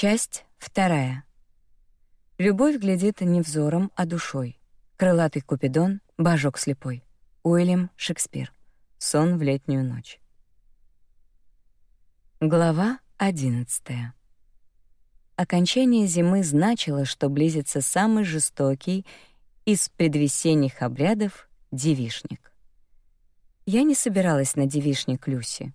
Часть вторая. Любовь глядит не взором, а душой. Крылатый Купидон, божок слепой. Уильям Шекспир. Сон в летнюю ночь. Глава одиннадцатая. Окончание зимы значило, что близится самый жестокий из предвесенних обрядов девишник. Я не собиралась на девишник Люси.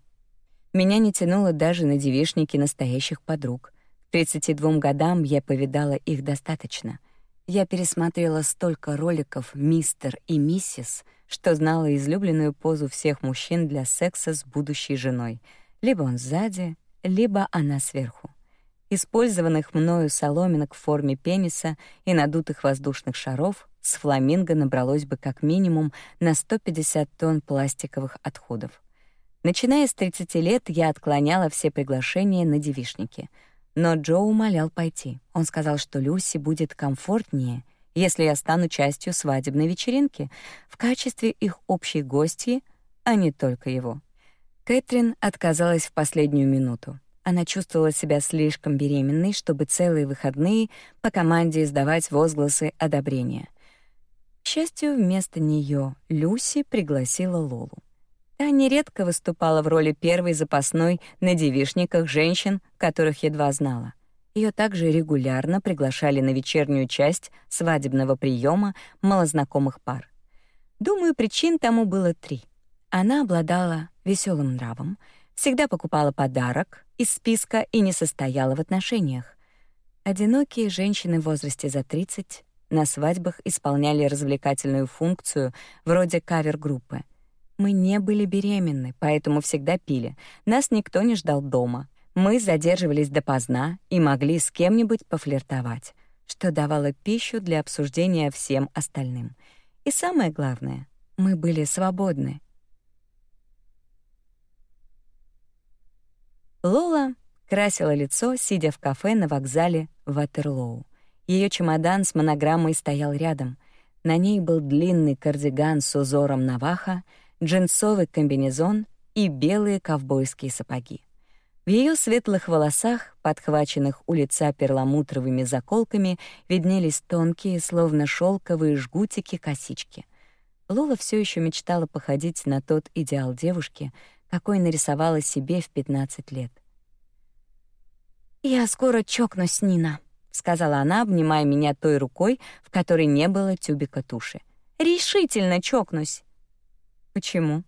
Меня не тянуло даже на девишники настоящих подруг. 32 годам я повидала их достаточно. Я пересмотрела столько роликов «Мистер» и «Миссис», что знала излюбленную позу всех мужчин для секса с будущей женой. Либо он сзади, либо она сверху. Использованных мною соломинок в форме пениса и надутых воздушных шаров с фламинго набралось бы как минимум на 150 тонн пластиковых отходов. Начиная с 30 лет я отклоняла все приглашения на девишники — но Джо умолял пойти. Он сказал, что Люси будет комфортнее, если я стану частью свадебной вечеринки в качестве их общей гости, а не только его. Кэтрин отказалась в последнюю минуту. Она чувствовала себя слишком беременной, чтобы целые выходные по команде издавать возгласы одобрения. К счастью, вместо нее Люси пригласила Лолу. Та нередко выступала в роли первой запасной на девишниках женщин, которых едва знала. Ее также регулярно приглашали на вечернюю часть свадебного приема малознакомых пар. Думаю, причин тому было три. Она обладала веселым нравом, всегда покупала подарок из списка и не состояла в отношениях. Одинокие женщины в возрасте за 30 на свадьбах исполняли развлекательную функцию вроде кавер-группы — мы не были беременны, поэтому всегда пили. Нас никто не ждал дома. Мы задерживались допоздна и могли с кем-нибудь пофлиртовать, что давало пищу для обсуждения всем остальным. И самое главное, мы были свободны. Лола красила лицо, сидя в кафе на вокзале Ватерлоу. Ее чемодан с монограммой стоял рядом. На ней был длинный кардиган с узором наваха, джинсовый комбинезон и белые ковбойские сапоги. В ее светлых волосах, подхваченных у лица перламутровыми заколками, виднелись тонкие, словно шелковые жгутики-косички. Лола все еще мечтала походить на тот идеал девушки, какой нарисовала себе в 15 лет. «Я скоро чокнусь, Нина», — сказала она, обнимая меня той рукой, в которой не было тюбика туши. «Решительно чокнусь. Почему?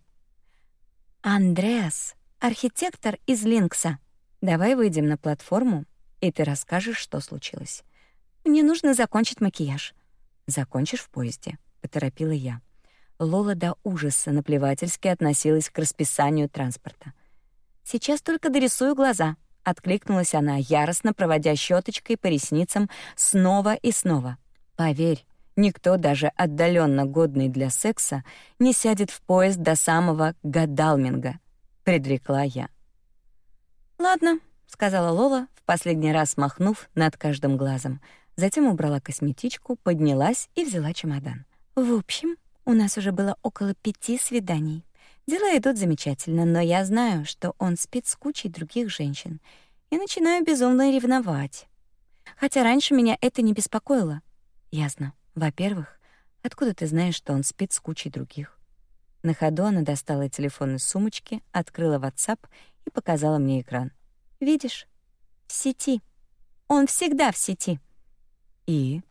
Андреас, архитектор из Линкса. Давай выйдем на платформу, и ты расскажешь, что случилось. Мне нужно закончить макияж. Закончишь в поезде, поторопила я. Лола до ужаса наплевательски относилась к расписанию транспорта. Сейчас только дорисую глаза, откликнулась она, яростно проводя щеточкой по ресницам снова и снова. Поверь, Никто, даже отдаленно годный для секса, не сядет в поезд до самого Гадалминга, предрекла я. Ладно, сказала Лола, в последний раз махнув над каждым глазом. Затем убрала косметичку, поднялась и взяла чемодан. В общем, у нас уже было около пяти свиданий. Дела идут замечательно, но я знаю, что он спит с кучей других женщин, и начинаю безумно ревновать. Хотя раньше меня это не беспокоило. Ясно. Во-первых, откуда ты знаешь, что он спит с кучей других? На ходу она достала телефон из сумочки, открыла WhatsApp и показала мне экран. Видишь? В сети. Он всегда в сети. И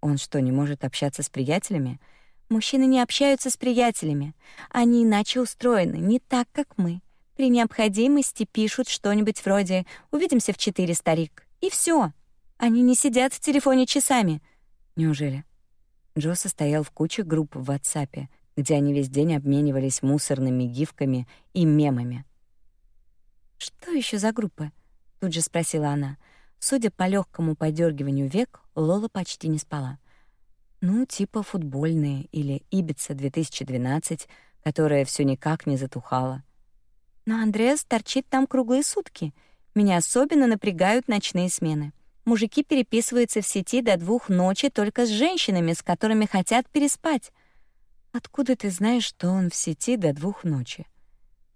он что, не может общаться с приятелями? Мужчины не общаются с приятелями. Они иначе устроены, не так, как мы. При необходимости пишут что-нибудь вроде «Увидимся в четыре, старик». И все. Они не сидят в телефоне часами. Неужели? Джо состоял в куче групп в WhatsApp, где они весь день обменивались мусорными гифками и мемами. «Что еще за группы?» — тут же спросила она. Судя по легкому подергиванию век, Лола почти не спала. Ну, типа футбольные или Ибица 2012, которая все никак не затухала. Но Андреас торчит там круглые сутки. Меня особенно напрягают ночные смены. Мужики переписываются в сети до двух ночи только с женщинами, с которыми хотят переспать. Откуда ты знаешь, что он в сети до двух ночи?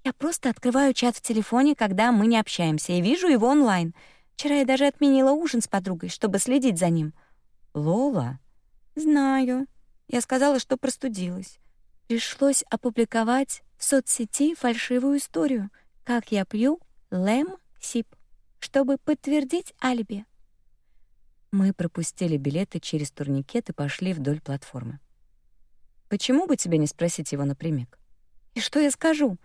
Я просто открываю чат в телефоне, когда мы не общаемся, и вижу его онлайн. Вчера я даже отменила ужин с подругой, чтобы следить за ним. Лола? Знаю. Я сказала, что простудилась. Пришлось опубликовать в соцсети фальшивую историю, как я пью лэм-сип, чтобы подтвердить алиби. Мы пропустили билеты через турникет и пошли вдоль платформы. Почему бы тебе не спросить его напрямик? И что я скажу?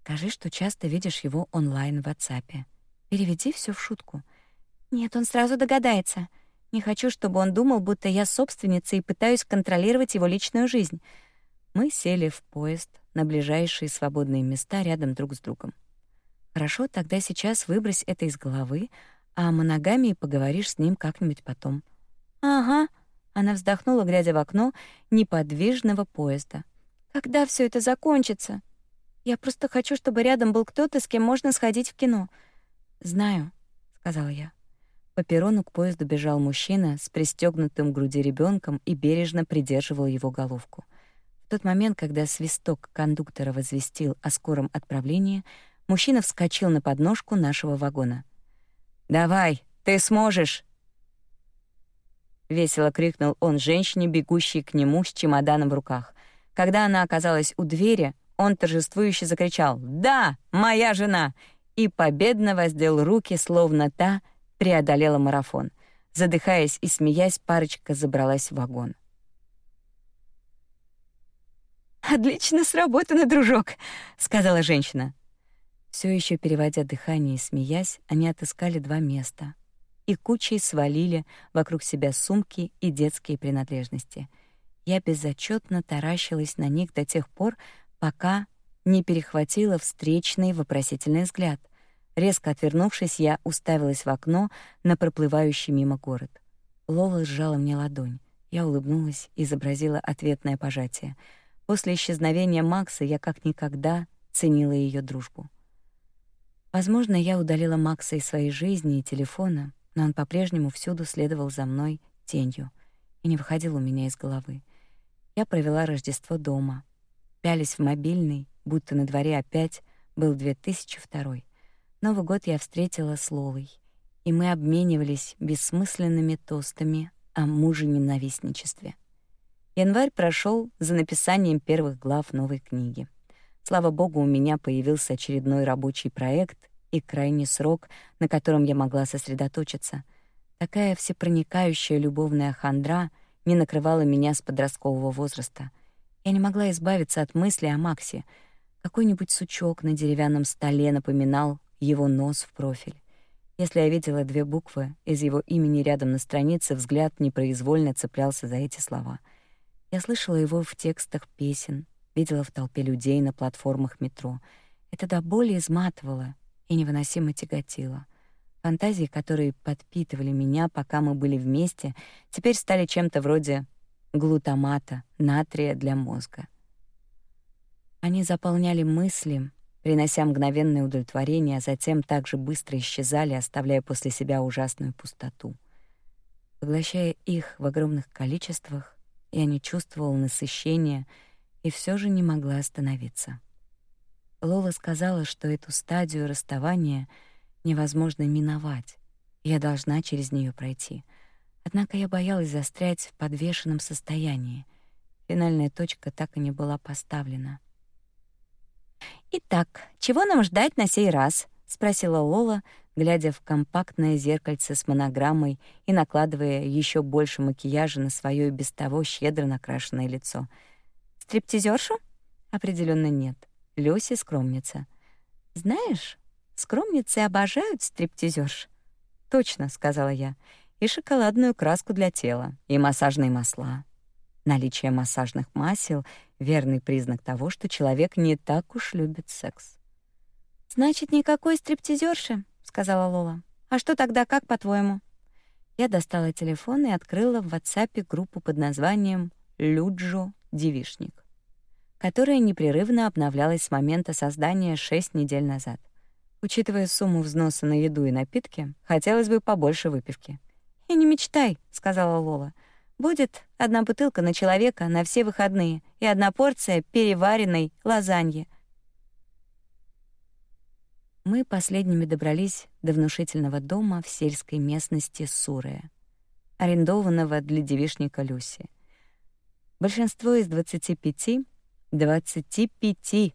Скажи, что часто видишь его онлайн в WhatsApp. Переведи все в шутку. Нет, он сразу догадается. Не хочу, чтобы он думал, будто я собственница и пытаюсь контролировать его личную жизнь. Мы сели в поезд на ближайшие свободные места рядом друг с другом. Хорошо, тогда сейчас выбрось это из головы, а о моногамии поговоришь с ним как-нибудь потом. Ага, она вздохнула, глядя в окно неподвижного поезда. Когда все это закончится? Я просто хочу, чтобы рядом был кто-то, с кем можно сходить в кино. Знаю, сказала я. По перрону к поезду бежал мужчина с пристегнутым к груди ребенком и бережно придерживал его головку. В тот момент, когда свисток кондуктора возвестил о скором отправлении, мужчина вскочил на подножку нашего вагона. «Давай, ты сможешь!» Весело крикнул он женщине, бегущей к нему с чемоданом в руках. Когда она оказалась у двери, он торжествующе закричал «Да, моя жена!» и победно воздел руки, словно та — преодолела марафон. Задыхаясь и смеясь, парочка забралась в вагон. «Отлично сработано, дружок», — сказала женщина. Все еще переводя дыхание и смеясь, они отыскали два места и кучей свалили вокруг себя сумки и детские принадлежности. Я безотчетно таращилась на них до тех пор, пока не перехватила встречный вопросительный взгляд. Резко отвернувшись, я уставилась в окно на проплывающий мимо город. Лола сжала мне ладонь. Я улыбнулась и изобразила ответное пожатие. После исчезновения Макса я как никогда ценила ее дружбу. Возможно, я удалила Макса из своей жизни и телефона, но он по-прежнему всюду следовал за мной тенью и не выходил у меня из головы. Я провела Рождество дома, пялись в мобильный, будто на дворе опять был 2002. Новый год я встретила с Лолой, и мы обменивались бессмысленными тостами о муже-ненавистничестве. Январь прошел за написанием первых глав новой книги. Слава богу, у меня появился очередной рабочий проект и крайний срок, на котором я могла сосредоточиться. Такая всепроникающая любовная хандра не накрывала меня с подросткового возраста. Я не могла избавиться от мысли о Максе. Какой-нибудь сучок на деревянном столе напоминал его нос в профиль. Если я видела две буквы из его имени рядом на странице, взгляд непроизвольно цеплялся за эти слова. Я слышала его в текстах песен, видела в толпе людей на платформах метро. Это до боли изматывало и невыносимо тяготило. Фантазии, которые подпитывали меня, пока мы были вместе, теперь стали чем-то вроде глутамата, натрия для мозга. Они заполняли мысли, принося мгновенное удовлетворение, а затем также быстро исчезали, оставляя после себя ужасную пустоту. Поглощая их в огромных количествах, я не чувствовала насыщения и все же не могла остановиться. Лола сказала, что эту стадию расставания невозможно миновать, я должна через нее пройти. Однако я боялась застрять в подвешенном состоянии. Финальная точка так и не была поставлена — «Итак, чего нам ждать на сей раз?» — спросила Лола, глядя в компактное зеркальце с монограммой и накладывая еще больше макияжа на свое и без того щедро накрашенное лицо. «Стриптизершу?» Определенно нет. Люси — скромница. «Знаешь, скромницы обожают стриптизерш». «Точно», — сказала я. «И шоколадную краску для тела, и массажные масла, Наличие массажных масел — верный признак того, что человек не так уж любит секс. «Значит, никакой стриптизерши», — сказала Лола. «А что тогда, как по-твоему?» Я достала телефон и открыла в WhatsApp группу под названием «Люджо Девишник», которая непрерывно обновлялась с момента создания шесть недель назад. Учитывая сумму взноса на еду и напитки, хотелось бы побольше выпивки. «И не мечтай», — сказала Лола. Будет одна бутылка на человека на все выходные и одна порция переваренной лазаньи. Мы последними добрались до внушительного дома в сельской местности Сурая, арендованного для девишника Люси. Большинство из 25 25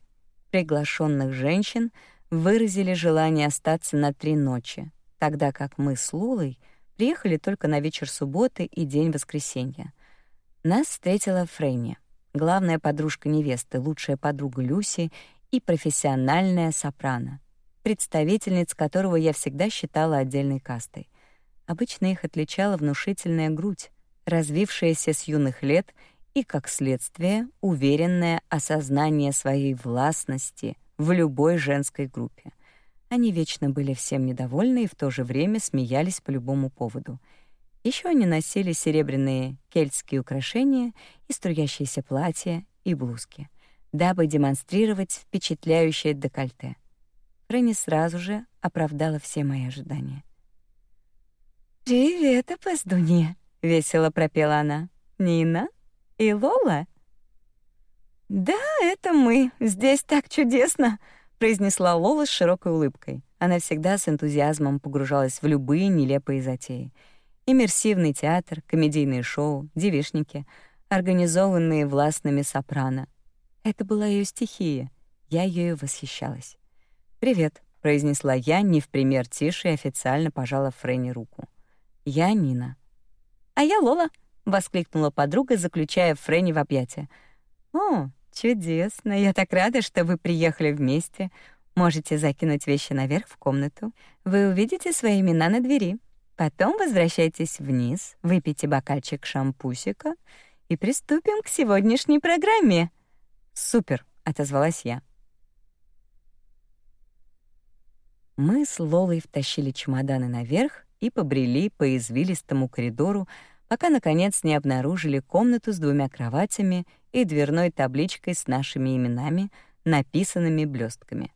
приглашенных женщин выразили желание остаться на три ночи, тогда как мы с Лулой приехали только на вечер субботы и день воскресенья. Нас встретила Фрейни, главная подружка невесты, лучшая подруга Люси и профессиональная сопрано представительниц которого я всегда считала отдельной кастой. Обычно их отличала внушительная грудь, развившаяся с юных лет и, как следствие, уверенное осознание своей властности в любой женской группе. Они вечно были всем недовольны и в то же время смеялись по любому поводу. Еще они носили серебряные кельтские украшения и струящиеся платья и блузки, дабы демонстрировать впечатляющее декольте — Фрэнни сразу же оправдала все мои ожидания. «Привет, опоздунья!» — весело пропела она. «Нина? И Лола?» «Да, это мы. Здесь так чудесно!» — произнесла Лола с широкой улыбкой. Она всегда с энтузиазмом погружалась в любые нелепые затеи. Иммерсивный театр, комедийные шоу, девишники, организованные властными сопрано. Это была ее стихия. Я ею восхищалась. «Привет», — произнесла я, не в пример тише, и официально пожала Фрэнни руку. «Я Нина». «А я Лола», — воскликнула подруга, заключая Фрэнни в объятия. «О, чудесно! Я так рада, что вы приехали вместе. Можете закинуть вещи наверх в комнату. Вы увидите свои имена на двери. Потом возвращайтесь вниз, выпейте бокальчик шампусика и приступим к сегодняшней программе». «Супер!» — отозвалась я. Мы с Лолой втащили чемоданы наверх и побрели по извилистому коридору, пока наконец не обнаружили комнату с двумя кроватями и дверной табличкой с нашими именами, написанными блестками.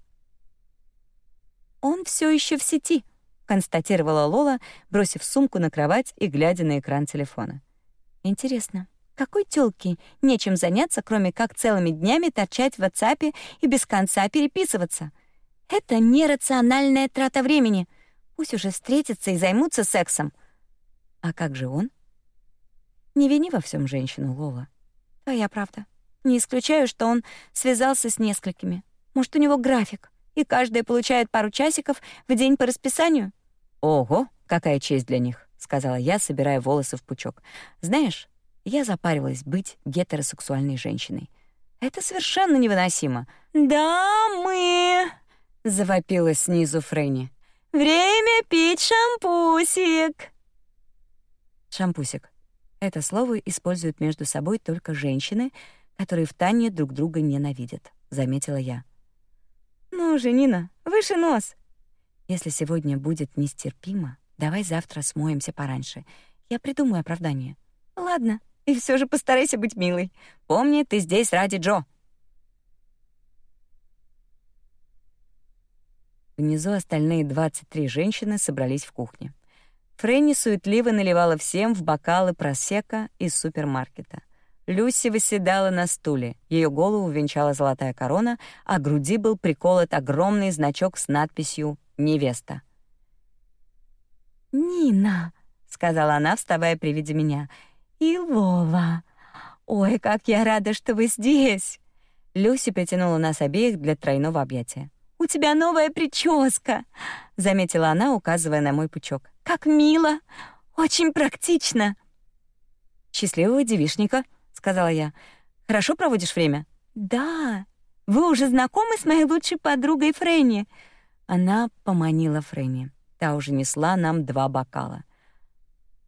Он все еще в сети, констатировала Лола, бросив сумку на кровать и глядя на экран телефона. Интересно, какой тёлке нечем заняться, кроме как целыми днями торчать в WhatsApp и без конца переписываться? Это нерациональная трата времени. Пусть уже встретятся и займутся сексом. А как же он? Не вини во всем женщину, Лола. Твоя правда. Не исключаю, что он связался с несколькими. Может, у него график, и каждая получает пару часиков в день по расписанию? Ого, какая честь для них, сказала я, собирая волосы в пучок. Знаешь, я запаривалась быть гетеросексуальной женщиной. Это совершенно невыносимо. Да, мы завопила снизу Фрэнни. Время пить шампусик. Шампусик. Это слово используют между собой только женщины, которые в Тане друг друга ненавидят, заметила я. Ну же, Нина, выше нос. Если сегодня будет нестерпимо, давай завтра смоемся пораньше. Я придумаю оправдание. Ладно, и все же постарайся быть милой. Помни, ты здесь ради Джо. Внизу остальные 23 женщины собрались в кухне. Фрэнни суетливо наливала всем в бокалы просека из супермаркета. Люси восседала на стуле. Ее голову венчала золотая корона, а к груди был приколот огромный значок с надписью «Невеста». «Нина», — сказала она, вставая при виде меня, — «и Лола. Ой, как я рада, что вы здесь!» Люси притянула нас обеих для тройного объятия. «У тебя новая прическа», — заметила она, указывая на мой пучок. «Как мило! Очень практично!» «Счастливого девишника», — сказала я. «Хорошо проводишь время?» «Да. Вы уже знакомы с моей лучшей подругой Фрэнни?» Она поманила Фрэнни. Та уже несла нам два бокала.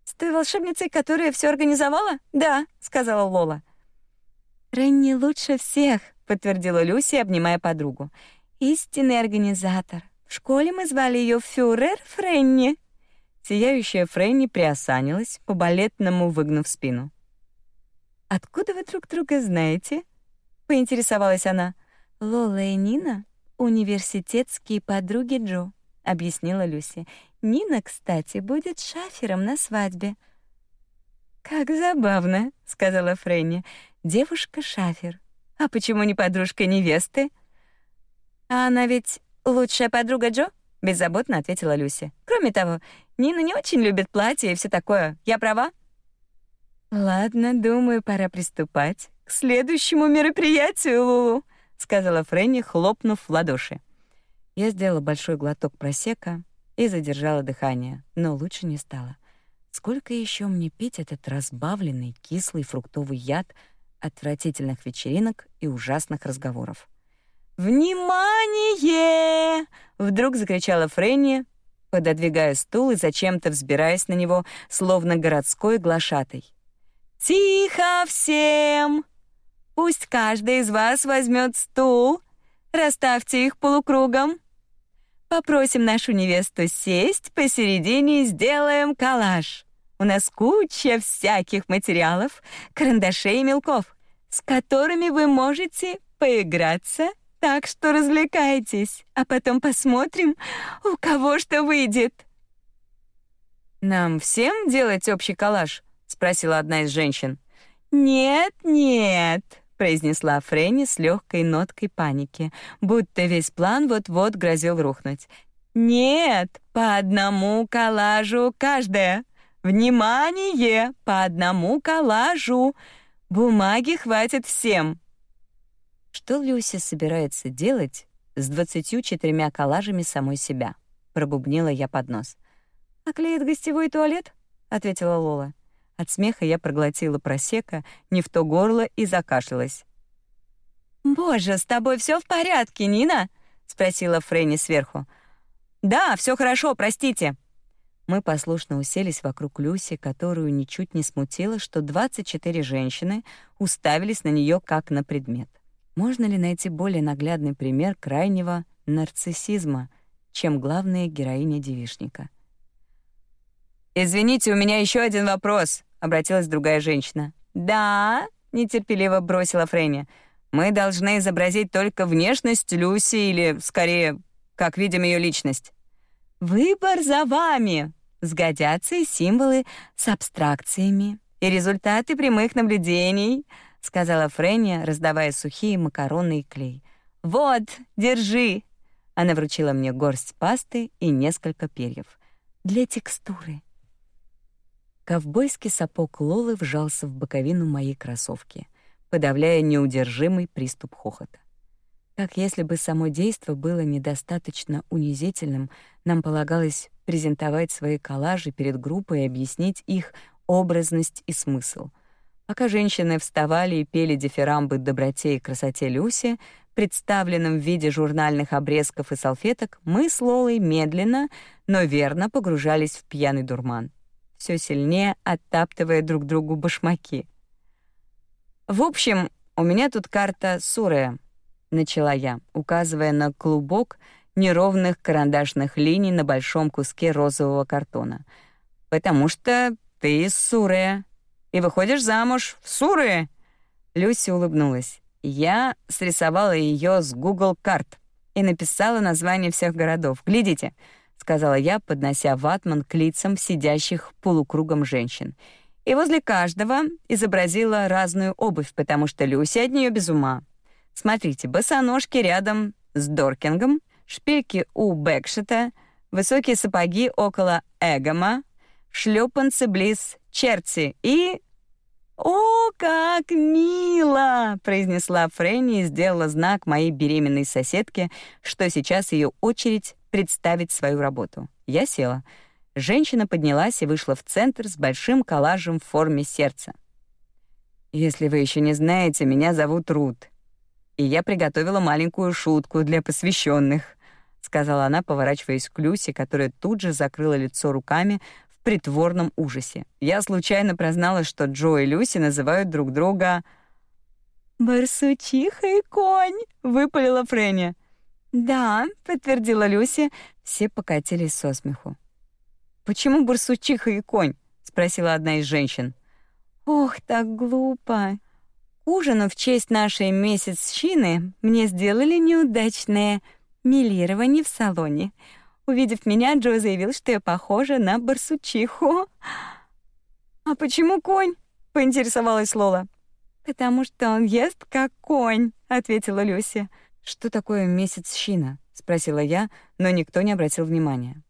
«С той волшебницей, которая все организовала?» «Да», — сказала Лола. «Фрэнни лучше всех», — подтвердила Люси, обнимая подругу истинный организатор. В школе мы звали ее Фюрер Френни. Сияющая Френни приосанилась, по-балетному выгнув спину. «Откуда вы друг друга знаете?» — поинтересовалась она. «Лола и Нина — университетские подруги Джо», — объяснила Люси. «Нина, кстати, будет шафером на свадьбе». «Как забавно», — сказала Фрэнни. «Девушка-шафер. А почему не подружка невесты?» А она ведь лучшая подруга Джо?» — беззаботно ответила Люси. «Кроме того, Нина не очень любит платья и все такое. Я права?» «Ладно, думаю, пора приступать к следующему мероприятию, Лулу», — сказала Фрэнни, хлопнув в ладоши. Я сделала большой глоток просека и задержала дыхание, но лучше не стало. Сколько еще мне пить этот разбавленный кислый фруктовый яд отвратительных вечеринок и ужасных разговоров? «Внимание!» — вдруг закричала Фрэнни, пододвигая стул и зачем-то взбираясь на него, словно городской глашатай. «Тихо всем! Пусть каждый из вас возьмет стул, расставьте их полукругом. Попросим нашу невесту сесть посередине и сделаем коллаж. У нас куча всяких материалов, карандашей и мелков, с которыми вы можете поиграться так что развлекайтесь, а потом посмотрим, у кого что выйдет. Нам всем делать общий коллаж? спросила одна из женщин. Нет, нет, произнесла Фрэнни с легкой ноткой паники, будто весь план вот-вот грозил рухнуть. Нет, по одному коллажу каждая. Внимание, по одному коллажу. Бумаги хватит всем. Что Люси собирается делать с двадцатью четырьмя коллажами самой себя? Пробубнила я под нос. «Оклеит гостевой туалет?» — ответила Лола. От смеха я проглотила просека не в то горло и закашлялась. «Боже, с тобой все в порядке, Нина?» — спросила Фрэнни сверху. «Да, все хорошо, простите». Мы послушно уселись вокруг Люси, которую ничуть не смутило, что 24 женщины уставились на нее как на предмет. Можно ли найти более наглядный пример крайнего нарциссизма, чем главная героиня девишника? «Извините, у меня еще один вопрос», — обратилась другая женщина. «Да», — нетерпеливо бросила Фрейня. «Мы должны изобразить только внешность Люси или, скорее, как видим ее личность». «Выбор за вами!» Сгодятся и символы с абстракциями, и результаты прямых наблюдений —— сказала Фрэнни, раздавая сухие макароны и клей. «Вот, держи!» Она вручила мне горсть пасты и несколько перьев. «Для текстуры». Ковбойский сапог Лолы вжался в боковину моей кроссовки, подавляя неудержимый приступ хохота. Как если бы само действо было недостаточно унизительным, нам полагалось презентовать свои коллажи перед группой и объяснить их образность и смысл — Пока женщины вставали и пели дифирамбы доброте и красоте Люси, представленным в виде журнальных обрезков и салфеток, мы с Лолой медленно, но верно погружались в пьяный дурман, все сильнее оттаптывая друг другу башмаки. «В общем, у меня тут карта Сурея», — начала я, указывая на клубок неровных карандашных линий на большом куске розового картона. «Потому что ты из и выходишь замуж в Суры!» Люси улыбнулась. Я срисовала ее с Google карт и написала название всех городов. «Глядите», — сказала я, поднося ватман к лицам сидящих полукругом женщин. И возле каждого изобразила разную обувь, потому что Люси от нее без ума. Смотрите, босоножки рядом с Доркингом, шпильки у Бэкшета, высокие сапоги около Эгома, шлепанцы близ Черти и «О, как мило!» — произнесла Фрэнни и сделала знак моей беременной соседке, что сейчас ее очередь представить свою работу. Я села. Женщина поднялась и вышла в центр с большим коллажем в форме сердца. «Если вы еще не знаете, меня зовут Рут, и я приготовила маленькую шутку для посвященных, сказала она, поворачиваясь к Люси, которая тут же закрыла лицо руками, притворном ужасе. Я случайно прозналась, что Джо и Люси называют друг друга «Барсучиха и конь», — выпалила Фрэнни. «Да», — подтвердила Люси, все покатились со смеху. «Почему барсучиха и конь?» — спросила одна из женщин. «Ох, так глупо. ужину в честь нашей месяцщины мне сделали неудачное милирование в салоне. Увидев меня, Джо заявил, что я похожа на барсучиху. «А почему конь?» — поинтересовалась Лола. «Потому что он ест как конь», — ответила Люся. «Что такое месяцщина?» — спросила я, но никто не обратил внимания.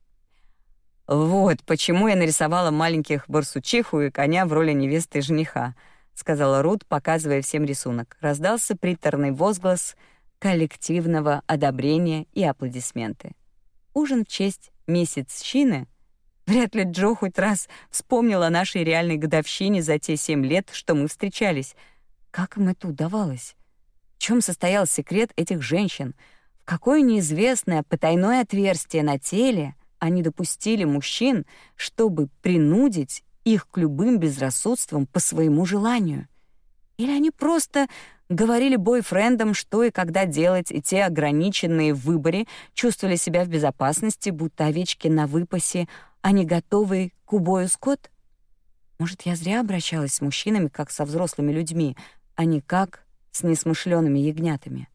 Вот почему я нарисовала маленьких барсучиху и коня в роли невесты и жениха, сказала Рут, показывая всем рисунок. Раздался приторный возглас коллективного одобрения и аплодисменты. Ужин в честь месяцщины Вряд ли Джо хоть раз вспомнил о нашей реальной годовщине за те семь лет, что мы встречались. Как им это удавалось? В чем состоял секрет этих женщин? В какое неизвестное потайное отверстие на теле они допустили мужчин, чтобы принудить их к любым безрассудствам по своему желанию? Или они просто говорили бойфрендам, что и когда делать, и те, ограниченные в выборе, чувствовали себя в безопасности, будто овечки на выпасе, а не готовый к убою скот? Может, я зря обращалась с мужчинами, как со взрослыми людьми, а не как с несмышленными ягнятами?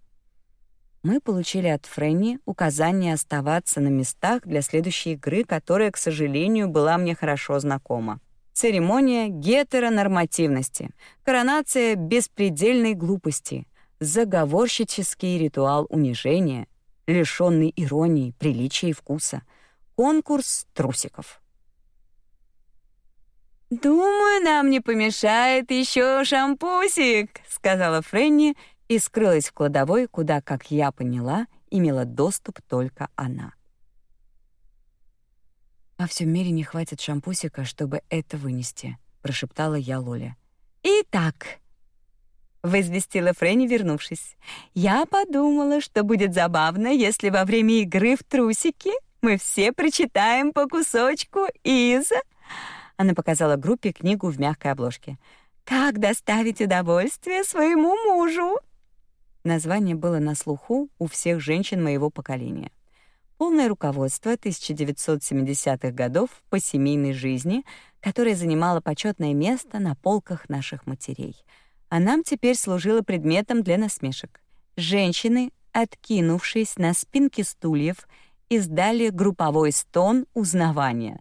Мы получили от Фрэнни указание оставаться на местах для следующей игры, которая, к сожалению, была мне хорошо знакома. Церемония гетеронормативности, коронация беспредельной глупости, заговорщический ритуал унижения, лишённый иронии, приличия и вкуса — Конкурс трусиков. «Думаю, нам не помешает еще шампусик», — сказала Фрэнни и скрылась в кладовой, куда, как я поняла, имела доступ только она. «Во всем мире не хватит шампусика, чтобы это вынести», — прошептала я Лоле. «Итак», — возвестила Фрэнни, вернувшись, «я подумала, что будет забавно, если во время игры в трусики мы все прочитаем по кусочку из...» Она показала группе книгу в мягкой обложке. «Как доставить удовольствие своему мужу?» Название было на слуху у всех женщин моего поколения. Полное руководство 1970-х годов по семейной жизни, которое занимало почетное место на полках наших матерей. А нам теперь служило предметом для насмешек. Женщины, откинувшись на спинки стульев издали групповой стон узнавания.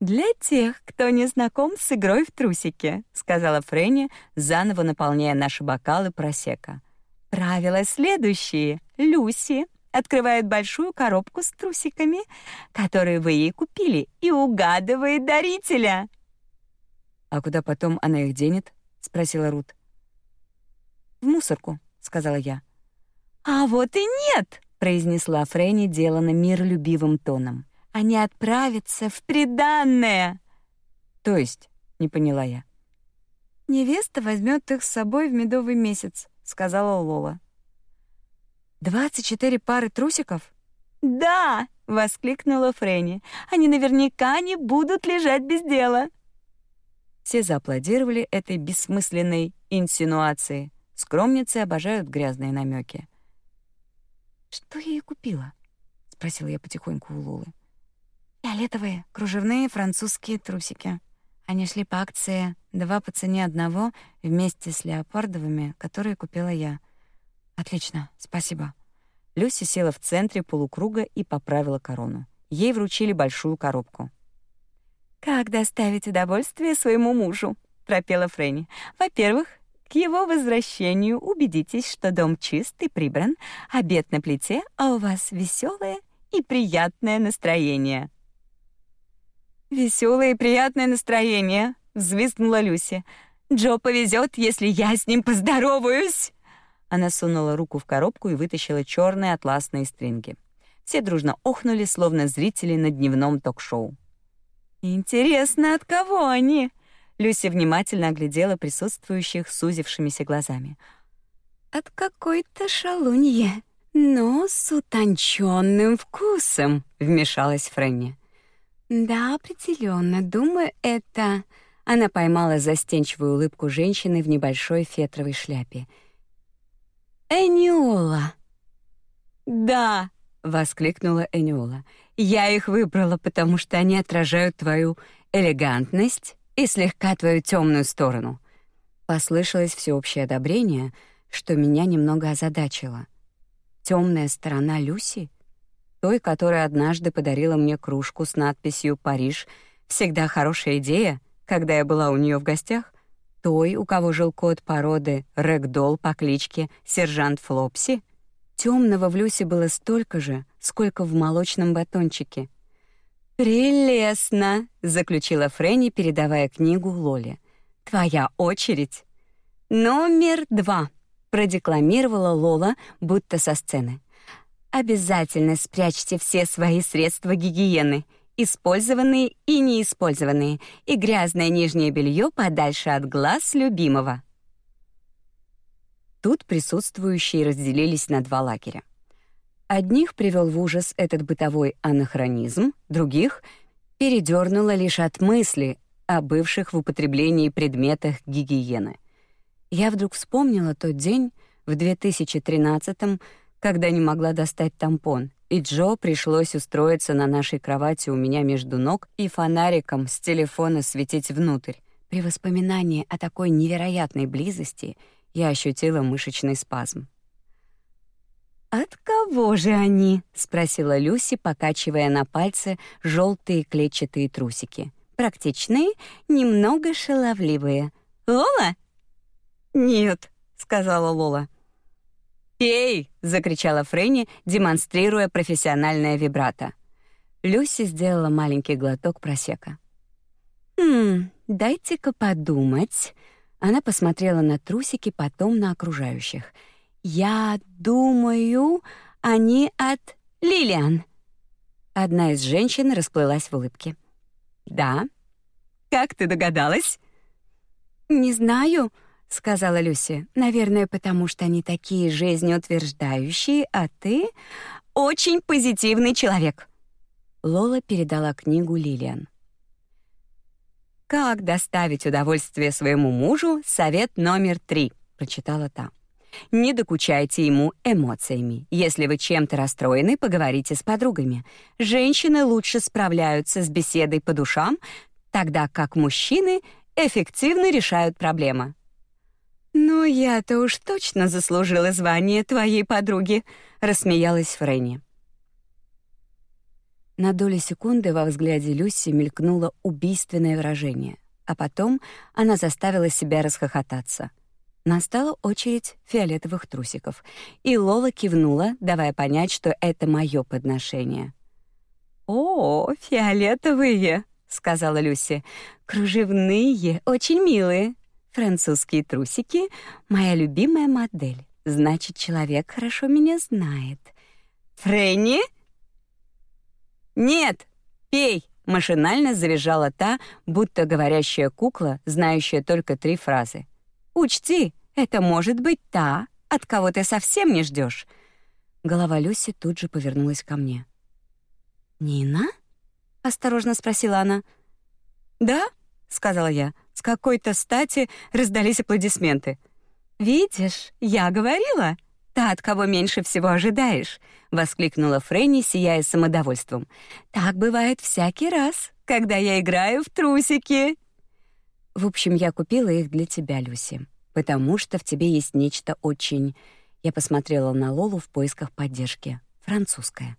«Для тех, кто не знаком с игрой в трусики», — сказала Фрэнни, заново наполняя наши бокалы просека. «Правила следующие. Люси открывает большую коробку с трусиками, которые вы ей купили, и угадывает дарителя». «А куда потом она их денет?» — спросила Рут. «В мусорку», — сказала я. «А вот и нет!» произнесла Фрэнни делано миролюбивым тоном. Они отправятся в приданное. То есть, не поняла я. Невеста возьмет их с собой в медовый месяц, сказала Лола. «Двадцать четыре пары трусиков?» «Да!» — воскликнула Фрэнни. «Они наверняка не будут лежать без дела!» Все зааплодировали этой бессмысленной инсинуации. Скромницы обожают грязные намеки. «Что я ей купила?» — спросила я потихоньку у Лолы. «Фиолетовые, кружевные французские трусики. Они шли по акции два по цене одного вместе с леопардовыми, которые купила я. Отлично, спасибо». Люси села в центре полукруга и поправила корону. Ей вручили большую коробку. «Как доставить удовольствие своему мужу?» — пропела Фрэнни. «Во-первых, к его возвращению убедитесь, что дом чист и прибран, обед на плите, а у вас веселое и приятное настроение. Веселое и приятное настроение, взвизгнула Люси. Джо повезет, если я с ним поздороваюсь. Она сунула руку в коробку и вытащила черные атласные стринги. Все дружно охнули, словно зрители на дневном ток-шоу. Интересно, от кого они? Люся внимательно оглядела присутствующих сузившимися глазами. «От какой-то шалуньи, но с утонченным вкусом», — вмешалась Фрэнни. «Да, определенно. Думаю, это...» Она поймала застенчивую улыбку женщины в небольшой фетровой шляпе. «Эниола!» «Да!» — воскликнула Эниола. «Я их выбрала, потому что они отражают твою элегантность и слегка твою темную сторону. Послышалось всеобщее одобрение, что меня немного озадачило. Темная сторона Люси, той, которая однажды подарила мне кружку с надписью Париж, всегда хорошая идея, когда я была у нее в гостях, той, у кого жил кот породы рэгдолл по кличке сержант Флопси. Темного в Люсе было столько же, сколько в молочном батончике. «Прелестно!» — заключила Фрэнни, передавая книгу Лоле. «Твоя очередь!» «Номер два!» — продекламировала Лола, будто со сцены. «Обязательно спрячьте все свои средства гигиены, использованные и неиспользованные, и грязное нижнее белье подальше от глаз любимого». Тут присутствующие разделились на два лагеря. Одних привел в ужас этот бытовой анахронизм, других передернуло лишь от мысли о бывших в употреблении предметах гигиены. Я вдруг вспомнила тот день в 2013-м, когда не могла достать тампон, и Джо пришлось устроиться на нашей кровати у меня между ног и фонариком с телефона светить внутрь. При воспоминании о такой невероятной близости я ощутила мышечный спазм. «От кого же они?» — спросила Люси, покачивая на пальце желтые клетчатые трусики. «Практичные, немного шаловливые. Лола?» «Нет», — сказала Лола. «Эй!» — закричала Фрэнни, демонстрируя профессиональное вибрато. Люси сделала маленький глоток просека. «Хм, дайте-ка подумать». Она посмотрела на трусики, потом на окружающих — «Я думаю, они от Лилиан». Одна из женщин расплылась в улыбке. «Да? Как ты догадалась?» «Не знаю», — сказала Люси. «Наверное, потому что они такие жизнеутверждающие, а ты очень позитивный человек». Лола передала книгу Лилиан. «Как доставить удовольствие своему мужу? Совет номер три», — прочитала та. Не докучайте ему эмоциями. Если вы чем-то расстроены, поговорите с подругами. Женщины лучше справляются с беседой по душам, тогда как мужчины эффективно решают проблемы. «Ну, я-то уж точно заслужила звание твоей подруги», — рассмеялась Фрэнни. На долю секунды во взгляде Люси мелькнуло убийственное выражение, а потом она заставила себя расхохотаться — Настала очередь фиолетовых трусиков, и Лола кивнула, давая понять, что это мое подношение. «О, фиолетовые!» — сказала Люси. «Кружевные, очень милые. Французские трусики — моя любимая модель. Значит, человек хорошо меня знает. Фрэнни?» «Нет, пей!» — машинально завизжала та, будто говорящая кукла, знающая только три фразы. Учти, это может быть та, от кого ты совсем не ждешь. Голова Люси тут же повернулась ко мне. «Нина?» — осторожно спросила она. «Да», — сказала я. С какой-то стати раздались аплодисменты. «Видишь, я говорила. Та, от кого меньше всего ожидаешь», — воскликнула Фрэнни, сияя самодовольством. «Так бывает всякий раз, когда я играю в трусики». В общем, я купила их для тебя, Люси, потому что в тебе есть нечто очень... Я посмотрела на Лолу в поисках поддержки. Французская.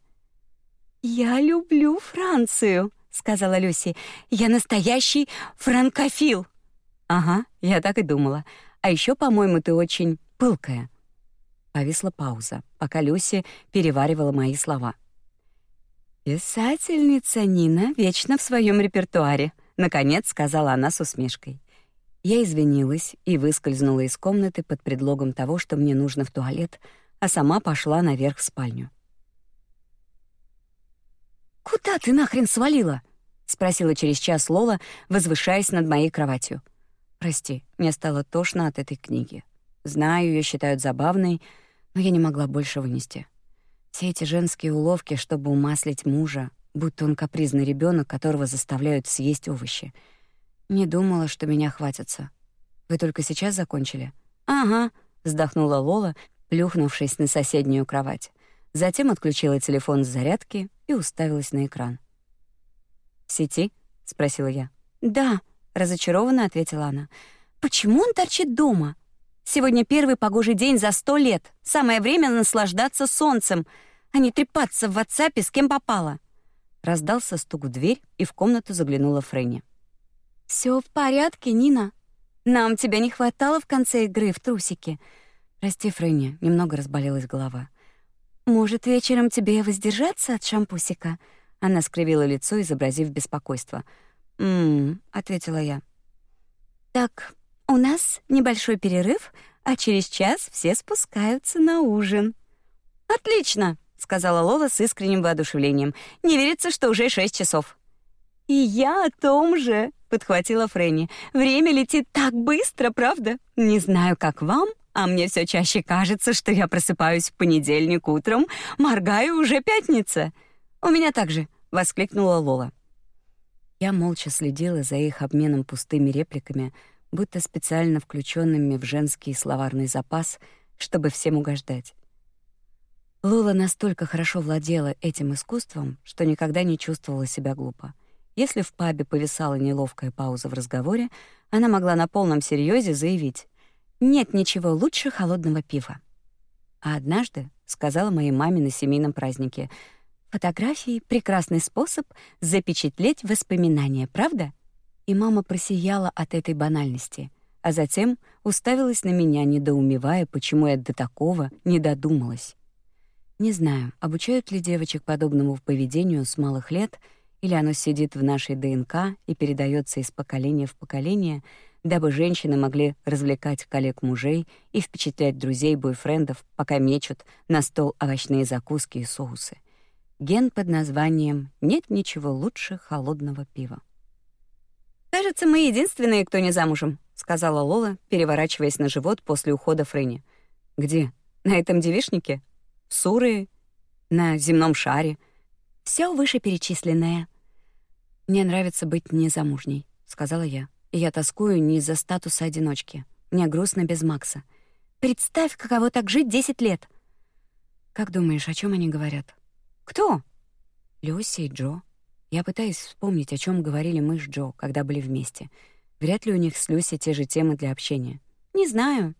«Я люблю Францию», — сказала Люси. «Я настоящий франкофил». «Ага, я так и думала. А еще, по-моему, ты очень пылкая». Повисла пауза, пока Люси переваривала мои слова. «Писательница Нина вечно в своем репертуаре», наконец сказала она с усмешкой. Я извинилась и выскользнула из комнаты под предлогом того, что мне нужно в туалет, а сама пошла наверх в спальню. «Куда ты нахрен свалила?» — спросила через час Лола, возвышаясь над моей кроватью. «Прости, мне стало тошно от этой книги. Знаю, ее считают забавной, но я не могла больше вынести. Все эти женские уловки, чтобы умаслить мужа, будто он капризный ребенок, которого заставляют съесть овощи. Не думала, что меня хватится. Вы только сейчас закончили? Ага, вздохнула Лола, плюхнувшись на соседнюю кровать. Затем отключила телефон с зарядки и уставилась на экран. «В сети?» — спросила я. «Да», — разочарованно ответила она. «Почему он торчит дома? Сегодня первый погожий день за сто лет. Самое время наслаждаться солнцем, а не трепаться в WhatsApp с кем попало». Раздался стук в дверь, и в комнату заглянула Фрэнни. Все в порядке, Нина. Нам тебя не хватало в конце игры в трусики. Прости, Фрэнни, немного разболелась голова. Может, вечером тебе воздержаться от шампусика? Она скривила лицо, изобразив беспокойство. «М-м», ответила я. Так, у нас небольшой перерыв, а через час все спускаются на ужин. Отлично, сказала Лола с искренним воодушевлением. Не верится, что уже шесть часов. И я о том же, подхватила Фрэнни. Время летит так быстро, правда? Не знаю, как вам, а мне все чаще кажется, что я просыпаюсь в понедельник утром, моргаю уже пятница. У меня также, воскликнула Лола. Я молча следила за их обменом пустыми репликами, будто специально включенными в женский словарный запас, чтобы всем угождать. Лола настолько хорошо владела этим искусством, что никогда не чувствовала себя глупо. Если в пабе повисала неловкая пауза в разговоре, она могла на полном серьезе заявить: "Нет ничего лучше холодного пива". А однажды сказала моей маме на семейном празднике: "Фотографии прекрасный способ запечатлеть воспоминания, правда?" И мама просияла от этой банальности, а затем уставилась на меня, недоумевая, почему я до такого не додумалась. Не знаю, обучают ли девочек подобному поведению с малых лет, или оно сидит в нашей ДНК и передается из поколения в поколение, дабы женщины могли развлекать коллег-мужей и впечатлять друзей-бойфрендов, пока мечут на стол овощные закуски и соусы. Ген под названием «Нет ничего лучше холодного пива». «Кажется, мы единственные, кто не замужем», — сказала Лола, переворачиваясь на живот после ухода Фрейни. «Где? На этом девишнике?» Суры, на земном шаре. Все вышеперечисленное. Мне нравится быть незамужней, сказала я. И я тоскую не из-за статуса одиночки. Мне грустно без Макса. Представь, каково так жить 10 лет. Как думаешь, о чем они говорят? Кто? Люси и Джо. Я пытаюсь вспомнить, о чем говорили мы с Джо, когда были вместе. Вряд ли у них с Люси те же темы для общения. Не знаю.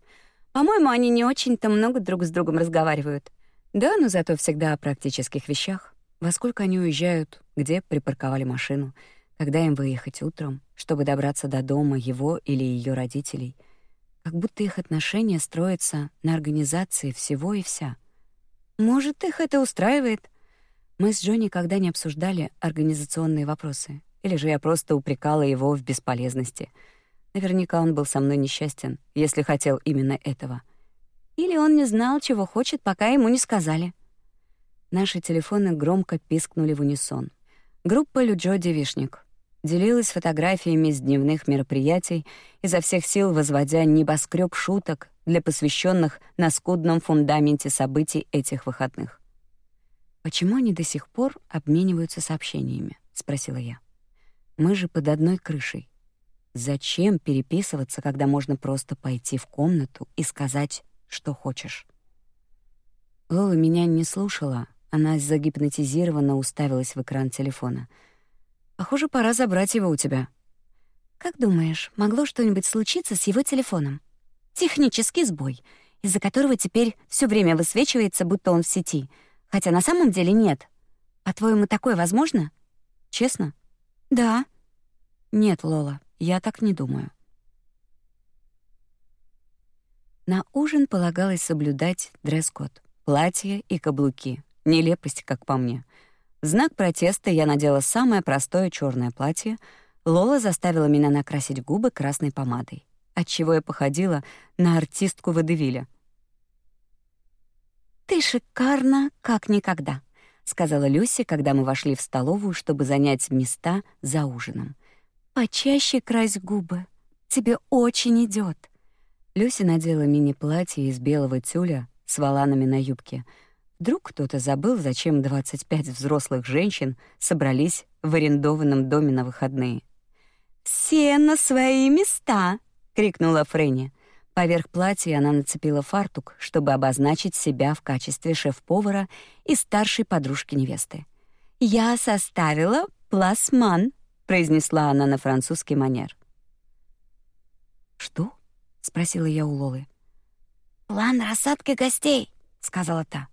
По-моему, они не очень-то много друг с другом разговаривают. Да, но зато всегда о практических вещах. Во сколько они уезжают, где припарковали машину, когда им выехать утром, чтобы добраться до дома его или ее родителей. Как будто их отношения строятся на организации всего и вся. Может, их это устраивает? Мы с Джо никогда не обсуждали организационные вопросы. Или же я просто упрекала его в бесполезности. Наверняка он был со мной несчастен, если хотел именно этого. Или он не знал, чего хочет, пока ему не сказали. Наши телефоны громко пискнули в унисон. Группа Люджо Девишник делилась фотографиями с дневных мероприятий, изо всех сил возводя небоскреб шуток для посвященных на скудном фундаменте событий этих выходных. «Почему они до сих пор обмениваются сообщениями?» — спросила я. «Мы же под одной крышей. Зачем переписываться, когда можно просто пойти в комнату и сказать что хочешь. Лола меня не слушала, она загипнотизированно уставилась в экран телефона. Похоже, пора забрать его у тебя. Как думаешь, могло что-нибудь случиться с его телефоном? Технический сбой, из-за которого теперь все время высвечивается, будто он в сети, хотя на самом деле нет. По-твоему, такое возможно? Честно? Да. Нет, Лола, я так не думаю. На ужин полагалось соблюдать дресс-код: платье и каблуки. Нелепость, как по мне. Знак протеста я надела самое простое черное платье. Лола заставила меня накрасить губы красной помадой, отчего я походила на артистку водевиля. Ты шикарна, как никогда, сказала Люси, когда мы вошли в столовую, чтобы занять места за ужином. Почаще крась губы. Тебе очень идет. Люси надела мини-платье из белого тюля с воланами на юбке. Вдруг кто-то забыл, зачем 25 взрослых женщин собрались в арендованном доме на выходные. «Все на свои места!» — крикнула Фрэнни. Поверх платья она нацепила фартук, чтобы обозначить себя в качестве шеф-повара и старшей подружки невесты. «Я составила пласман», — произнесла она на французский манер. «Что?» спросила я у Лолы. План рассадки гостей, сказала та.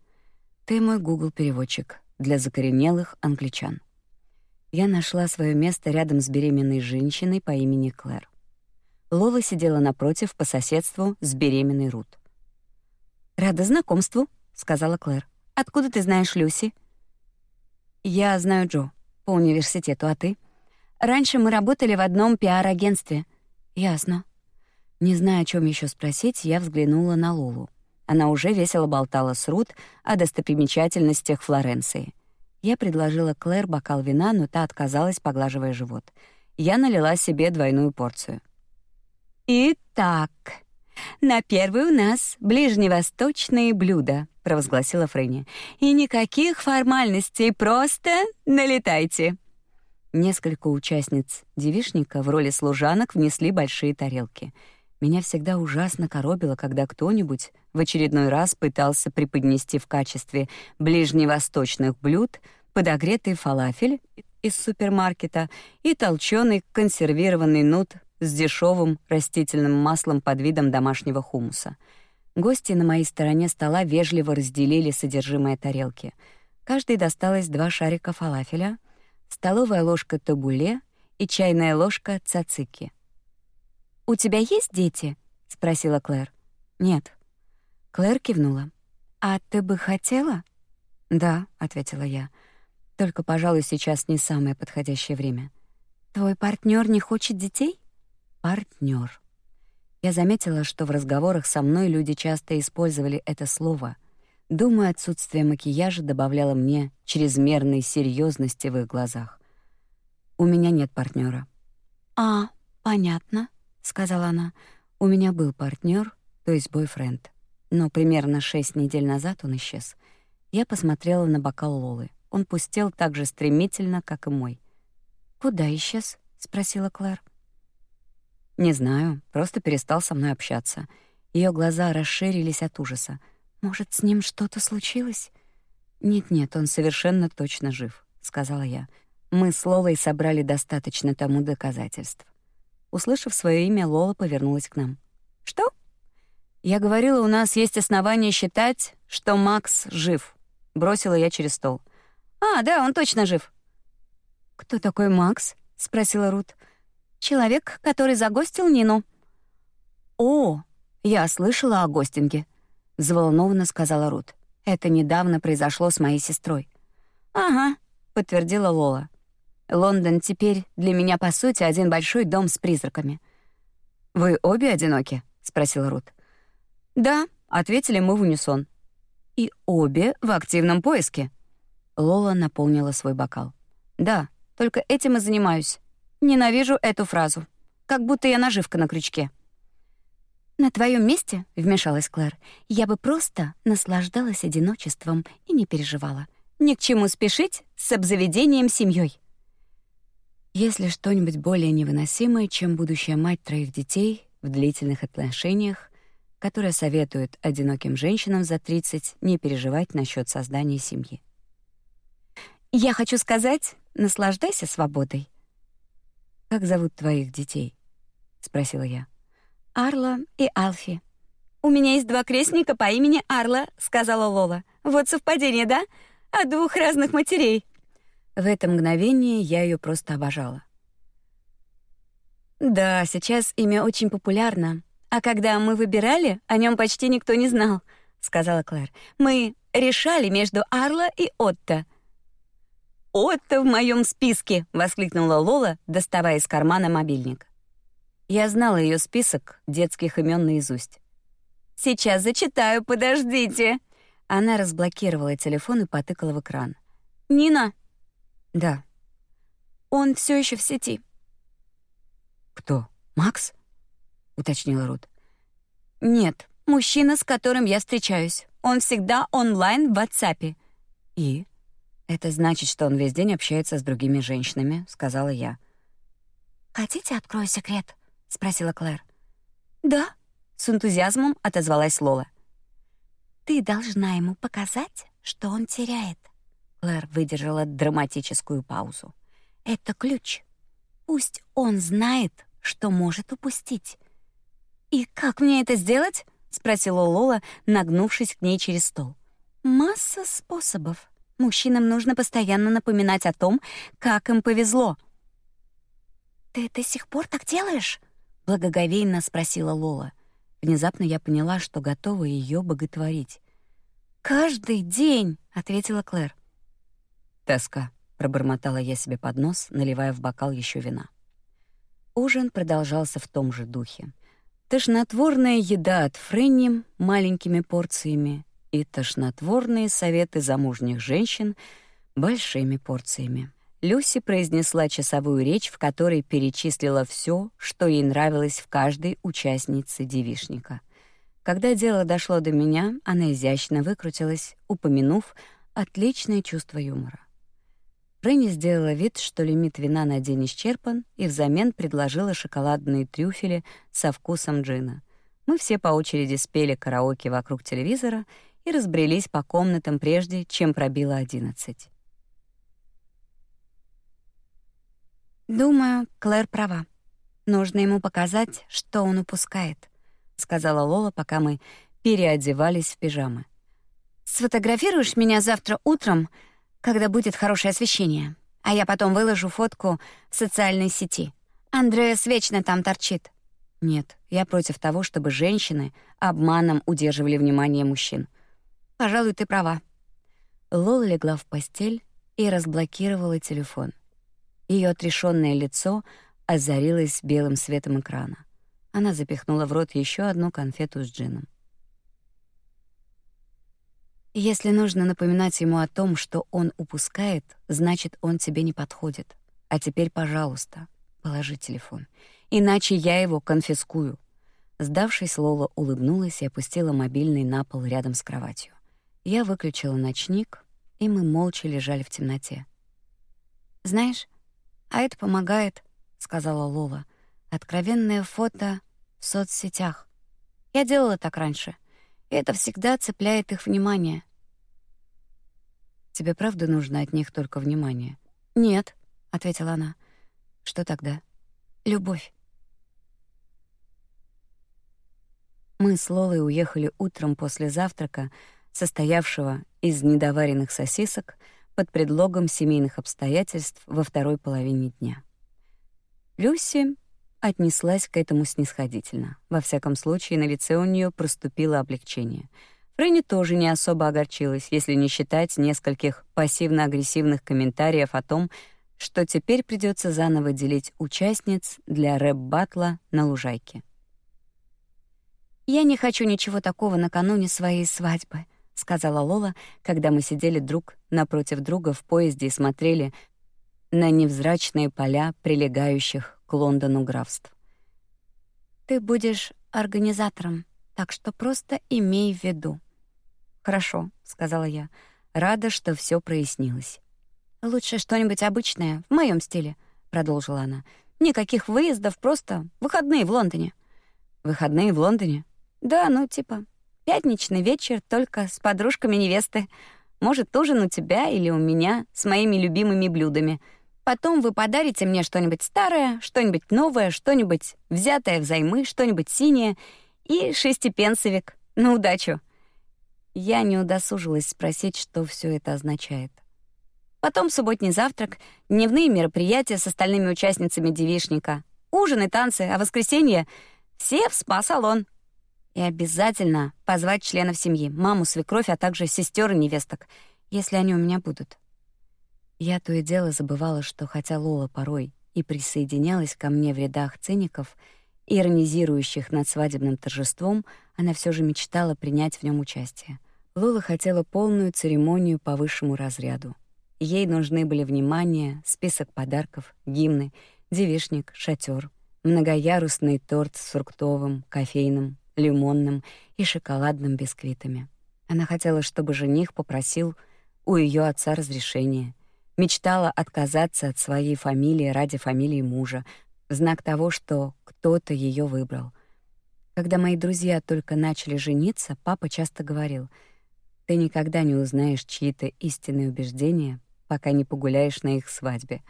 Ты мой Google переводчик для закоренелых англичан. Я нашла свое место рядом с беременной женщиной по имени Клэр. Лола сидела напротив по соседству с беременной Рут. «Рада знакомству», — сказала Клэр. Откуда ты знаешь Люси?» «Я знаю Джо по университету, а ты?» «Раньше мы работали в одном пиар-агентстве». «Ясно». Не зная, о чем еще спросить, я взглянула на Лулу. Она уже весело болтала с Рут о достопримечательностях Флоренции. Я предложила Клэр бокал вина, но та отказалась, поглаживая живот. Я налила себе двойную порцию. «Итак, на первый у нас ближневосточные блюда», — провозгласила Фрэнни. «И никаких формальностей, просто налетайте». Несколько участниц девишника в роли служанок внесли большие тарелки — меня всегда ужасно коробило, когда кто-нибудь в очередной раз пытался преподнести в качестве ближневосточных блюд подогретый фалафель из супермаркета и толченый консервированный нут с дешевым растительным маслом под видом домашнего хумуса. Гости на моей стороне стола вежливо разделили содержимое тарелки. Каждый досталось два шарика фалафеля, столовая ложка табуле и чайная ложка цацики. «У тебя есть дети?» — спросила Клэр. «Нет». Клэр кивнула. «А ты бы хотела?» «Да», — ответила я. «Только, пожалуй, сейчас не самое подходящее время». «Твой партнер не хочет детей?» Партнер. Я заметила, что в разговорах со мной люди часто использовали это слово. Думаю, отсутствие макияжа добавляло мне чрезмерной серьезности в их глазах. У меня нет партнера. «А, понятно», сказала она. У меня был партнер, то есть бойфренд. Но примерно шесть недель назад он исчез. Я посмотрела на бокал Лолы. Он пустел так же стремительно, как и мой. «Куда исчез?» — спросила Клэр. «Не знаю, просто перестал со мной общаться». Ее глаза расширились от ужаса. «Может, с ним что-то случилось?» «Нет-нет, он совершенно точно жив», — сказала я. Мы с Лолой собрали достаточно тому доказательств. Услышав свое имя, Лола повернулась к нам. «Что?» «Я говорила, у нас есть основания считать, что Макс жив», — бросила я через стол. «А, да, он точно жив». «Кто такой Макс?» — спросила Рут. «Человек, который загостил Нину». «О, я слышала о гостинге», — взволнованно сказала Рут. «Это недавно произошло с моей сестрой». «Ага», — подтвердила Лола. Лондон теперь для меня, по сути, один большой дом с призраками. «Вы обе одиноки?» — спросила Рут. «Да», — ответили мы в унисон. «И обе в активном поиске». Лола наполнила свой бокал. «Да, только этим и занимаюсь. Ненавижу эту фразу. Как будто я наживка на крючке». «На твоем месте», — вмешалась Клэр, «я бы просто наслаждалась одиночеством и не переживала. Ни к чему спешить с обзаведением семьей. Есть что-нибудь более невыносимое, чем будущая мать троих детей в длительных отношениях, которая советует одиноким женщинам за 30 не переживать насчет создания семьи? Я хочу сказать, наслаждайся свободой. Как зовут твоих детей? спросила я. Арла и Алфи. У меня есть два крестника по имени Арла, сказала Лола. Вот совпадение, да? От двух разных матерей. В это мгновение я ее просто обожала. Да, сейчас имя очень популярно, а когда мы выбирали, о нем почти никто не знал, сказала Клэр. Мы решали между Арла и Отто. Отто в моем списке, воскликнула Лола, доставая из кармана мобильник. Я знала ее список детских имен наизусть. Сейчас зачитаю, подождите. Она разблокировала телефон и потыкала в экран. Нина, да. Он все еще в сети. Кто? Макс? уточнила Рут. Нет, мужчина, с которым я встречаюсь. Он всегда онлайн в WhatsApp. И это значит, что он весь день общается с другими женщинами, сказала я. Хотите, открою секрет? спросила Клэр. Да, с энтузиазмом отозвалась Лола. Ты должна ему показать, что он теряет. Клэр выдержала драматическую паузу. Это ключ. Пусть он знает, что может упустить. И как мне это сделать? спросила Лола, нагнувшись к ней через стол. Масса способов. Мужчинам нужно постоянно напоминать о том, как им повезло. Ты до сих пор так делаешь? благоговейно спросила Лола. Внезапно я поняла, что готова ее боготворить. «Каждый день», — ответила Клэр. «Тоска», — пробормотала я себе под нос, наливая в бокал еще вина. Ужин продолжался в том же духе. Тошнотворная еда от Френни маленькими порциями и тошнотворные советы замужних женщин большими порциями. Люси произнесла часовую речь, в которой перечислила все, что ей нравилось в каждой участнице девишника. Когда дело дошло до меня, она изящно выкрутилась, упомянув отличное чувство юмора. Ренни сделала вид, что лимит вина на день исчерпан, и взамен предложила шоколадные трюфели со вкусом джина. Мы все по очереди спели караоке вокруг телевизора и разбрелись по комнатам прежде, чем пробило одиннадцать. «Думаю, Клэр права. Нужно ему показать, что он упускает», — сказала Лола, пока мы переодевались в пижамы. «Сфотографируешь меня завтра утром, когда будет хорошее освещение, а я потом выложу фотку в социальной сети. Андреас вечно там торчит». «Нет, я против того, чтобы женщины обманом удерживали внимание мужчин». «Пожалуй, ты права». Лола легла в постель и разблокировала телефон — ее отрешенное лицо озарилось белым светом экрана. Она запихнула в рот еще одну конфету с джином. Если нужно напоминать ему о том, что он упускает, значит, он тебе не подходит. А теперь, пожалуйста, положи телефон, иначе я его конфискую. Сдавшись, Лола улыбнулась и опустила мобильный на пол рядом с кроватью. Я выключила ночник, и мы молча лежали в темноте. Знаешь, а это помогает, сказала Лола. Откровенное фото в соцсетях. Я делала так раньше. Это всегда цепляет их внимание. Тебе правда нужно от них только внимание? Нет, ответила она. Что тогда? Любовь. Мы с Лолой уехали утром после завтрака, состоявшего из недоваренных сосисок, под предлогом семейных обстоятельств во второй половине дня. Люси отнеслась к этому снисходительно. Во всяком случае, на лице у нее проступило облегчение. Фрэнни тоже не особо огорчилась, если не считать нескольких пассивно-агрессивных комментариев о том, что теперь придется заново делить участниц для рэп-батла на лужайке. «Я не хочу ничего такого накануне своей свадьбы», сказала Лола, когда мы сидели друг напротив друга в поезде и смотрели на невзрачные поля прилегающих Лондону графств. Ты будешь организатором, так что просто имей в виду. Хорошо, сказала я, рада, что все прояснилось. Лучше что-нибудь обычное, в моем стиле, продолжила она. Никаких выездов, просто выходные в Лондоне. Выходные в Лондоне? Да, ну типа Пятничный вечер только с подружками невесты. Может, ужин у тебя или у меня с моими любимыми блюдами. Потом вы подарите мне что-нибудь старое, что-нибудь новое, что-нибудь взятое взаймы, что-нибудь синее и шестипенсовик. На удачу. Я не удосужилась спросить, что все это означает. Потом субботний завтрак, дневные мероприятия с остальными участницами девишника, ужин и танцы, а воскресенье — все в спа-салон. И обязательно позвать членов семьи, маму, свекровь, а также сестер и невесток, если они у меня будут. Я то и дело забывала, что хотя Лола порой и присоединялась ко мне в рядах циников, иронизирующих над свадебным торжеством, она все же мечтала принять в нем участие. Лола хотела полную церемонию по высшему разряду. Ей нужны были внимание, список подарков, гимны, девишник, шатер, многоярусный торт с фруктовым, кофейным, лимонным и шоколадным бисквитами. Она хотела, чтобы жених попросил у ее отца разрешения, мечтала отказаться от своей фамилии ради фамилии мужа, в знак того, что кто-то ее выбрал. Когда мои друзья только начали жениться, папа часто говорил: "Ты никогда не узнаешь чьи-то истинные убеждения, пока не погуляешь на их свадьбе".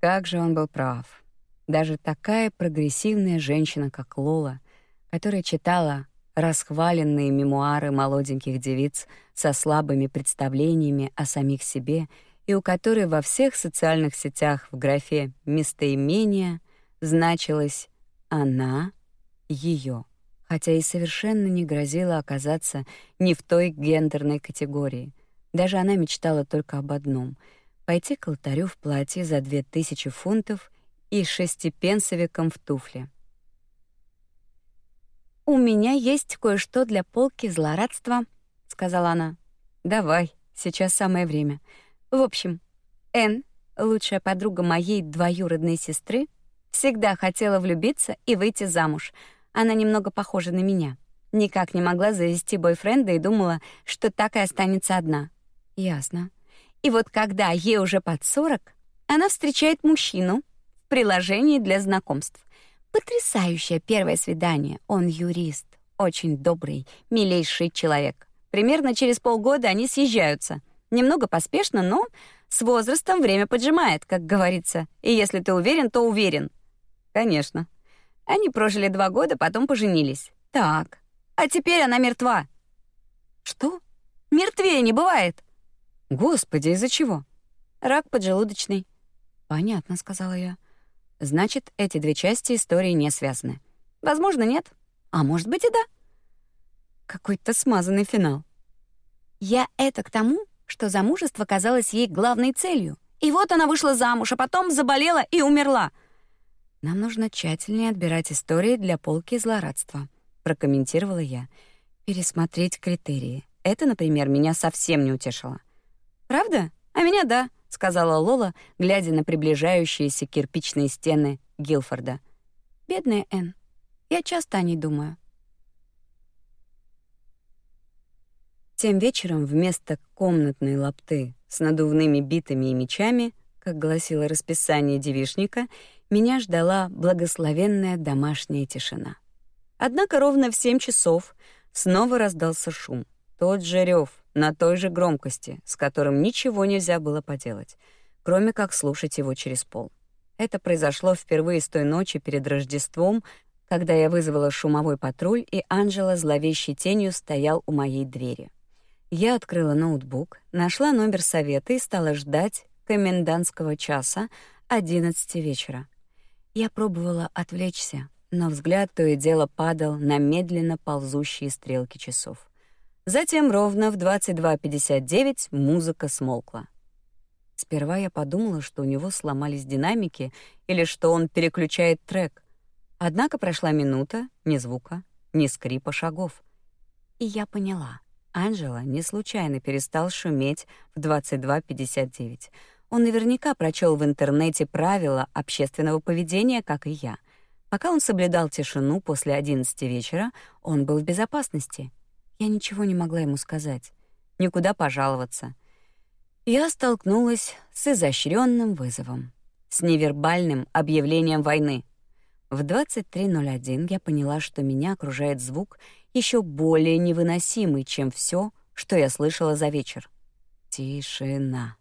Как же он был прав. Даже такая прогрессивная женщина, как Лола, которая читала расхваленные мемуары молоденьких девиц со слабыми представлениями о самих себе и у которой во всех социальных сетях в графе «местоимение» значилось «она», «её», хотя и совершенно не грозила оказаться не в той гендерной категории. Даже она мечтала только об одном — пойти к алтарю в платье за две тысячи фунтов и шестипенсовиком в туфле. «У меня есть кое-что для полки злорадства», — сказала она. «Давай, сейчас самое время. В общем, Энн, лучшая подруга моей двоюродной сестры, всегда хотела влюбиться и выйти замуж. Она немного похожа на меня. Никак не могла завести бойфренда и думала, что так и останется одна. Ясно. И вот когда ей уже под сорок, она встречает мужчину в приложении для знакомств. Потрясающее первое свидание. Он юрист, очень добрый, милейший человек. Примерно через полгода они съезжаются. Немного поспешно, но с возрастом время поджимает, как говорится. И если ты уверен, то уверен. Конечно. Они прожили два года, потом поженились. Так. А теперь она мертва. Что? Мертвее не бывает. Господи, из-за чего? Рак поджелудочный. Понятно, сказала я. Значит, эти две части истории не связаны. Возможно, нет. А может быть и да. Какой-то смазанный финал. Я это к тому, что замужество казалось ей главной целью. И вот она вышла замуж, а потом заболела и умерла. Нам нужно тщательнее отбирать истории для полки злорадства, прокомментировала я. Пересмотреть критерии. Это, например, меня совсем не утешило. Правда? А меня да, сказала Лола, глядя на приближающиеся кирпичные стены Гилфорда. Бедная Энн. Я часто о ней думаю. Тем вечером вместо комнатной лапты с надувными битами и мечами, как гласило расписание девишника, меня ждала благословенная домашняя тишина. Однако ровно в семь часов снова раздался шум. Тот же рев на той же громкости, с которым ничего нельзя было поделать, кроме как слушать его через пол. Это произошло впервые с той ночи перед Рождеством, когда я вызвала шумовой патруль, и Анжела зловещей тенью стоял у моей двери. Я открыла ноутбук, нашла номер совета и стала ждать комендантского часа 11 вечера. Я пробовала отвлечься, но взгляд то и дело падал на медленно ползущие стрелки часов. Затем ровно в 22:59 музыка смолкла. Сперва я подумала, что у него сломались динамики или что он переключает трек. Однако прошла минута, ни звука, ни скрипа шагов. И я поняла — Анжела не случайно перестал шуметь в 22:59. Он наверняка прочел в интернете правила общественного поведения, как и я. Пока он соблюдал тишину после 11 вечера, он был в безопасности. Я ничего не могла ему сказать, никуда пожаловаться. Я столкнулась с изощренным вызовом, с невербальным объявлением войны. В 23:01 я поняла, что меня окружает звук еще более невыносимый, чем все, что я слышала за вечер. Тишина.